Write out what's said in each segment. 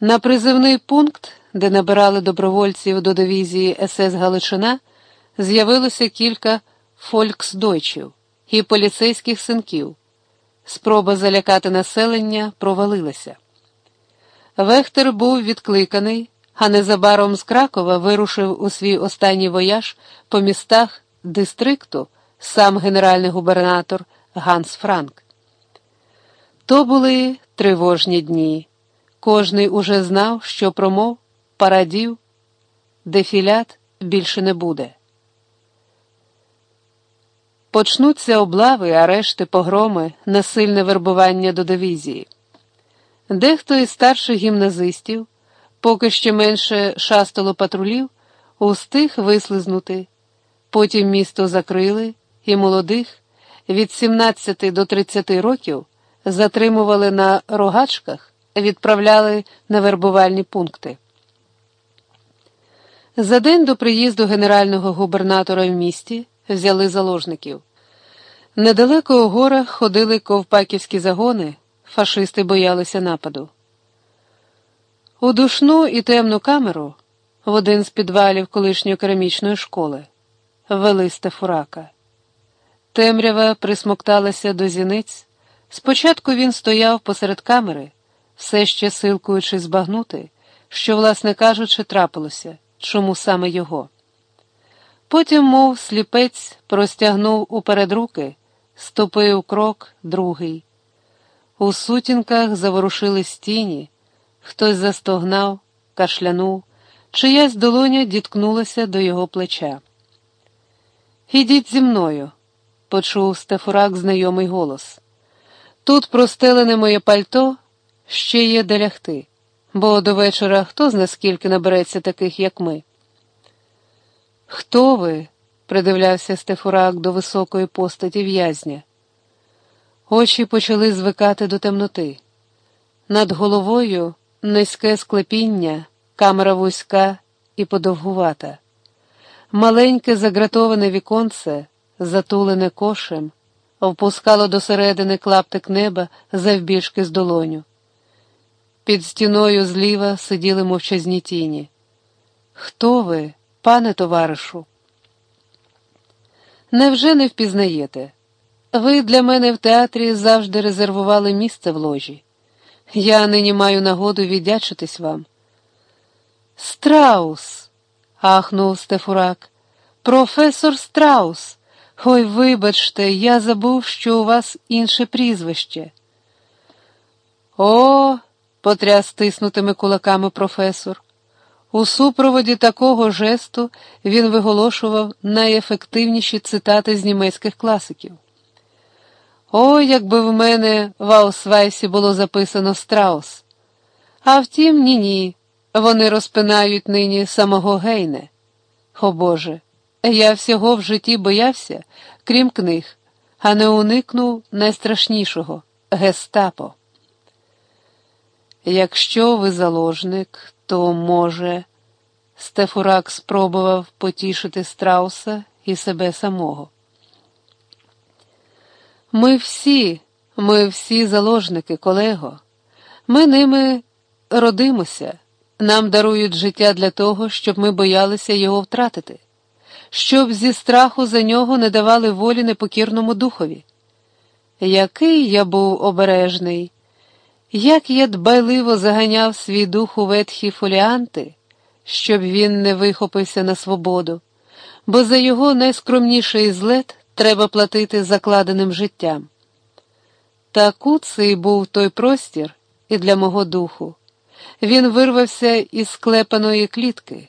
На призивний пункт, де набирали добровольців до дивізії СС Галичина, з'явилося кілька фольксдойчів і поліцейських синків. Спроба залякати населення провалилася. Вехтер був відкликаний, а незабаром з Кракова вирушив у свій останній вояж по містах дистрикту сам генеральний губернатор Ганс Франк. То були тривожні дні. Кожний уже знав, що промов, парадів, дефілят більше не буде. Почнуться облави, арешти, погроми, насильне вербування до дивізії. Дехто із старших гімназистів, поки ще менше шастало патрулів, устиг вислизнути. Потім місто закрили, і молодих від 17 до 30 років затримували на рогачках, відправляли на вербувальні пункти. За день до приїзду генерального губернатора в місті взяли заложників. Недалеко у горах ходили ковпаківські загони, фашисти боялися нападу. У душну і темну камеру в один з підвалів колишньої керамічної школи вели Стефурака. Темрява присмокталася до зіниць. Спочатку він стояв посеред камери, все ще силкуючи збагнути, що, власне кажучи, трапилося, чому саме його. Потім, мов сліпець, простягнув уперед руки, ступив крок другий. У сутінках заворушились тіні, хтось застогнав, кашлянув, чиясь долоня діткнулася до його плеча. Ідіть зі мною, почув Стефурак знайомий голос. Тут простелене моє пальто ще є де лягти, бо до вечора хто зна скільки набереться таких, як ми. Хто ви? придивлявся Стефурак до високої постаті в'язня. Очі почали звикати до темноти. Над головою низьке склепіння, камера вузька і подовгувата. Маленьке загратоване віконце, затулене кошем, впускало до середини клаптик неба завбільшки з долоню. Під стіною зліва сиділи мовчазні тіні. Хто ви, пане товаришу? Невже не впізнаєте? Ви для мене в театрі завжди резервували місце в ложі. Я нині маю нагоду віддячитись вам. Страус. ахнув Стефурак. Професор Страус. Ой, вибачте, я забув, що у вас інше прізвище. О, потряс стиснутими кулаками професор. У супроводі такого жесту він виголошував найефективніші цитати з німецьких класиків. О, якби в мене в Аусвайсі було записано страус. А втім, ні ні. Вони розпинають нині самого Гейне. О Боже, я всього в житті боявся, крім книг, а не уникнув найстрашнішого гестапо. Якщо ви заложник, то, може, Стефурак спробував потішити страуса і себе самого. Ми всі, ми всі заложники, колего, ми ними родимося, нам дарують життя для того, щоб ми боялися його втратити, щоб зі страху за нього не давали волі непокірному духові. Який я був обережний, як я дбайливо заганяв свій дух у ветхі фоліанти, щоб він не вихопився на свободу, бо за його найскромніший злет треба платити закладеним життям. Та куций був той простір і для мого духу. Він вирвався із склепаної клітки.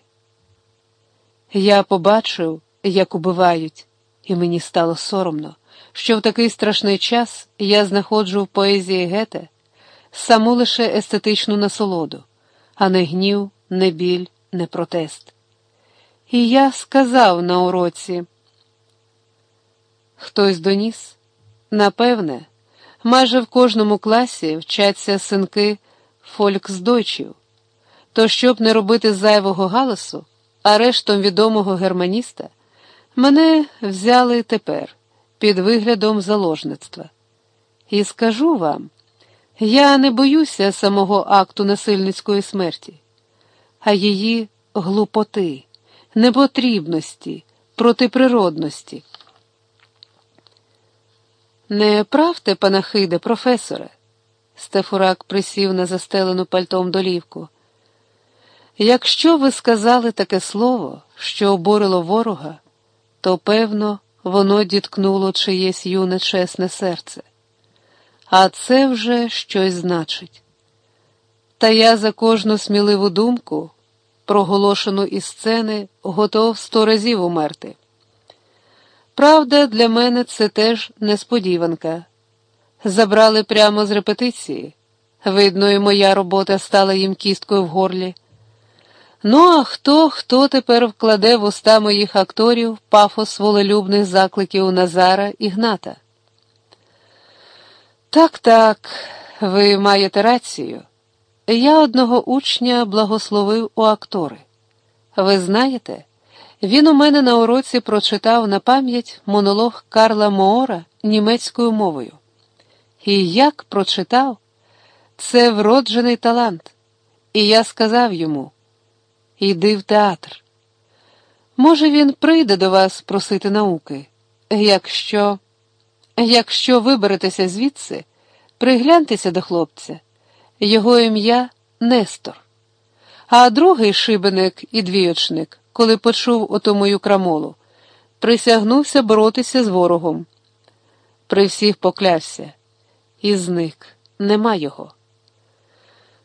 Я побачив, як убивають, і мені стало соромно, що в такий страшний час я знаходжу в поезії Гете саму лише естетичну насолоду, а не гнів, не біль, не протест. І я сказав на уроці. Хтось доніс? Напевне, майже в кожному класі вчаться синки фольксдойчів. То, щоб не робити зайвого галасу, арештом відомого германіста, мене взяли тепер під виглядом заложництва. І скажу вам, Я не боюся самого акту насильницької смерті, а її глупоти, непотрібності, протиприродності. Не правте, панахиде, професоре. Стефурак присів на застелену пальтом долівку. Якщо ви сказали таке слово, що обурило ворога, то, певно, воно діткнуло чиєсь юне чесне серце. А це вже щось значить. Та я за кожну сміливу думку, проголошену із сцени, готов сто разів умерти. Правда, для мене це теж несподіванка. Забрали прямо з репетиції. Видно, і моя робота стала їм кісткою в горлі. Ну, а хто, хто тепер вкладе в уста моїх акторів пафос волелюбних закликів Назара і Гната? Так, так, ви маєте рацію. Я одного учня благословив у актори. Ви знаєте, він у мене на уроці прочитав на пам'ять монолог Карла Моора німецькою мовою. І як прочитав, це вроджений талант. І я сказав йому: Іди в театр. Може, він прийде до вас просити науки, якщо, якщо виберетеся звідси, пригляньтеся до хлопця, його ім'я Нестор. А другий шибеник і двіочник, коли почув ото мою крамолу, присягнувся боротися з ворогом. При всіх поклявся і зник, нема його.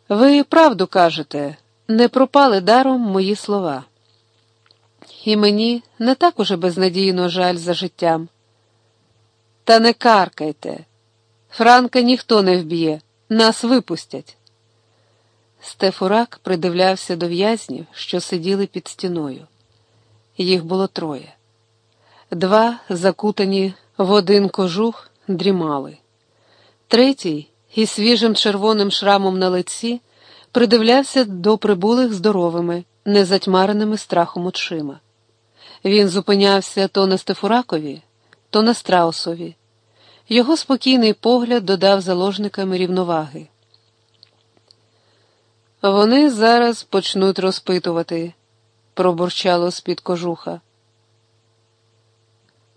Ви правду кажете, не пропали даром мої слова. І мені не так уже безнадійно жаль за життям. Та не каркайте. Франка ніхто не вб'є, нас випустять. Стефурак придивлявся до в'язнів, що сиділи під стіною. Їх було троє. Два, закутані в один кожух, дрімали. Третій, із свіжим червоним шрамом на лиці, придивлявся до прибулих здоровими, незатьмареними страхом очима. Він зупинявся то на Стефуракові, то на страусові. Його спокійний погляд додав заложникам рівноваги. Вони зараз почнуть розпитувати, пробурчало з-під кожуха.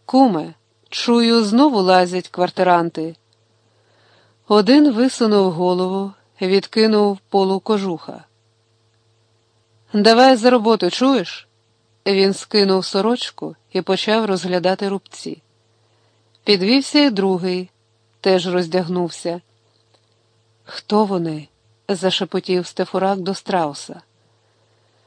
Куме, чую, знову лазять квартиранти. Один висунув голову, відкинув полу кожуха. Давай за роботу, чуєш? Він скинув сорочку і почав розглядати рубці. Підвівся і другий, теж роздягнувся. Хто вони? зашепотів Стефурак до страуса.